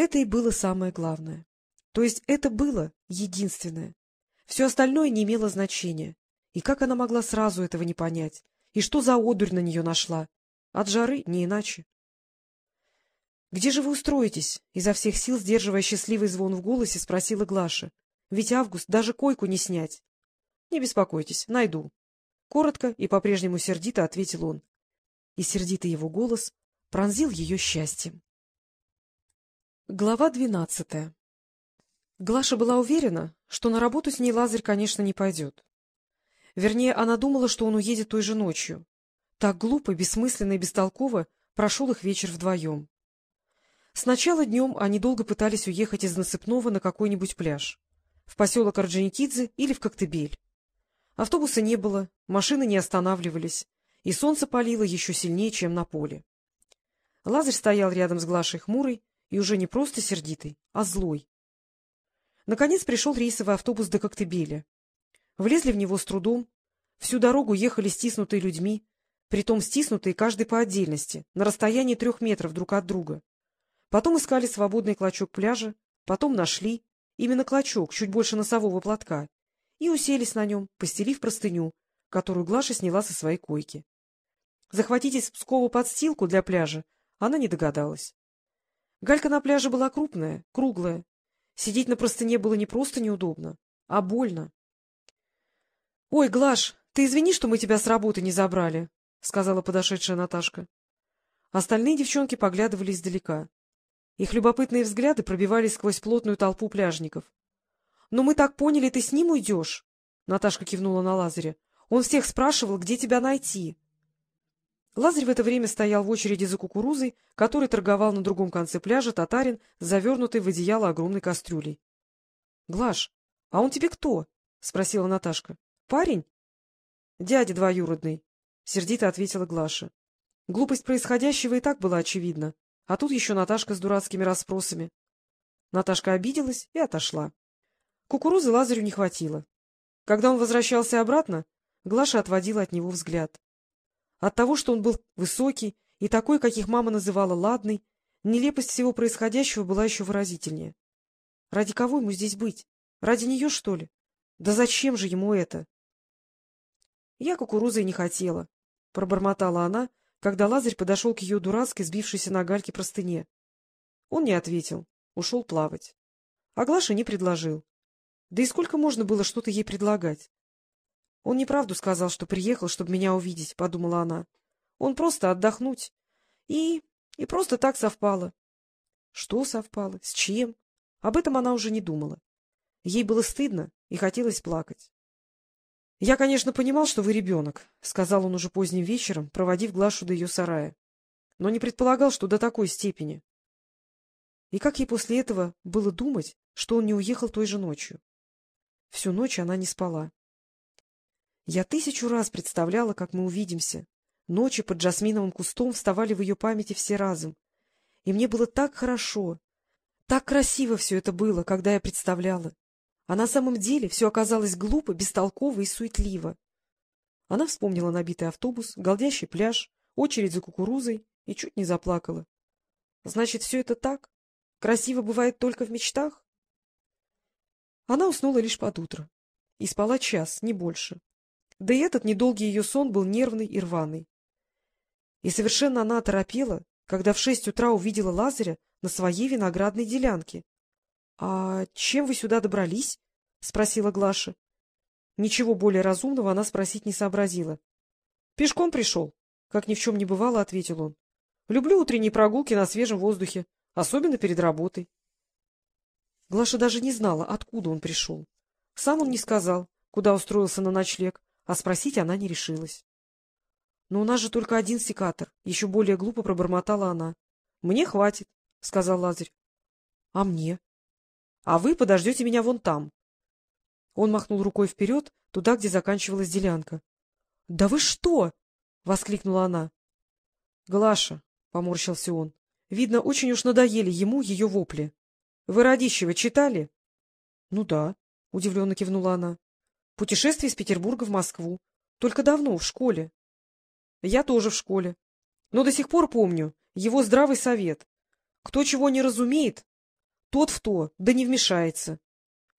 Это и было самое главное. То есть это было единственное. Все остальное не имело значения. И как она могла сразу этого не понять? И что за одурь на нее нашла? От жары не иначе. — Где же вы устроитесь? — изо всех сил, сдерживая счастливый звон в голосе, спросила Глаша. — Ведь август даже койку не снять. — Не беспокойтесь, найду. Коротко и по-прежнему сердито ответил он. И сердитый его голос пронзил ее счастьем. Глава двенадцатая Глаша была уверена, что на работу с ней Лазарь, конечно, не пойдет. Вернее, она думала, что он уедет той же ночью. Так глупо, бессмысленно и бестолково прошел их вечер вдвоем. Сначала днем они долго пытались уехать из Насыпного на какой-нибудь пляж. В поселок Орджоникидзе или в Коктебель. Автобуса не было, машины не останавливались, и солнце палило еще сильнее, чем на поле. Лазарь стоял рядом с Глашей хмурый и уже не просто сердитый, а злой. Наконец пришел рейсовый автобус до Коктебеля. Влезли в него с трудом, всю дорогу ехали стиснутые людьми, притом стиснутые каждый по отдельности, на расстоянии трех метров друг от друга. Потом искали свободный клочок пляжа, потом нашли, именно клочок, чуть больше носового платка, и уселись на нем, постелив простыню, которую Глаша сняла со своей койки. Захватить из Пскова подстилку для пляжа она не догадалась. Галька на пляже была крупная, круглая, Сидеть на простыне было не просто неудобно, а больно. — Ой, Глаш, ты извини, что мы тебя с работы не забрали, — сказала подошедшая Наташка. Остальные девчонки поглядывали издалека. Их любопытные взгляды пробивались сквозь плотную толпу пляжников. — Но мы так поняли, ты с ним уйдешь? — Наташка кивнула на Лазаря. — Он всех спрашивал, где тебя найти. — Лазарь в это время стоял в очереди за кукурузой, который торговал на другом конце пляжа татарин, завернутый в одеяло огромной кастрюлей. — Глаш, а он тебе кто? — спросила Наташка. — Парень? — Дядя двоюродный, — сердито ответила Глаша. Глупость происходящего и так была очевидна, а тут еще Наташка с дурацкими расспросами. Наташка обиделась и отошла. Кукурузы Лазарю не хватило. Когда он возвращался обратно, Глаша отводила от него взгляд. От того, что он был высокий и такой, каких мама называла ладный, нелепость всего происходящего была еще выразительнее. Ради кого ему здесь быть? Ради нее, что ли? Да зачем же ему это? — Я кукурузой не хотела, — пробормотала она, когда Лазарь подошел к ее дурацкой, сбившейся на гальке простыне. Он не ответил, ушел плавать. А Глаша не предложил. Да и сколько можно было что-то ей предлагать? — Он неправду сказал, что приехал, чтобы меня увидеть, — подумала она. — Он просто отдохнуть. И... и просто так совпало. Что совпало? С чем? Об этом она уже не думала. Ей было стыдно и хотелось плакать. — Я, конечно, понимал, что вы ребенок, — сказал он уже поздним вечером, проводив Глашу до ее сарая, — но не предполагал, что до такой степени. И как ей после этого было думать, что он не уехал той же ночью? Всю ночь она не спала. Я тысячу раз представляла, как мы увидимся. Ночи под жасминовым кустом вставали в ее памяти все разом. И мне было так хорошо, так красиво все это было, когда я представляла. А на самом деле все оказалось глупо, бестолково и суетливо. Она вспомнила набитый автобус, голдящий пляж, очередь за кукурузой и чуть не заплакала. Значит, все это так? Красиво бывает только в мечтах? Она уснула лишь под утро и спала час, не больше. Да и этот недолгий ее сон был нервный и рваный. И совершенно она оторопела, когда в шесть утра увидела Лазаря на своей виноградной делянке. — А чем вы сюда добрались? — спросила Глаша. Ничего более разумного она спросить не сообразила. — Пешком пришел, — как ни в чем не бывало, — ответил он. — Люблю утренние прогулки на свежем воздухе, особенно перед работой. Глаша даже не знала, откуда он пришел. Сам он не сказал, куда устроился на ночлег, а спросить она не решилась. — Но у нас же только один секатор, — еще более глупо пробормотала она. — Мне хватит, — сказал Лазарь. — А мне? — А вы подождете меня вон там. Он махнул рукой вперед, туда, где заканчивалась делянка. — Да вы что? — воскликнула она. — Глаша, — поморщился он, — видно, очень уж надоели ему ее вопли. — Вы Радищева читали? — Ну да, — удивленно кивнула она. Путешествие из Петербурга в Москву. Только давно, в школе. Я тоже в школе. Но до сих пор помню его здравый совет. Кто чего не разумеет, тот в то, да не вмешается.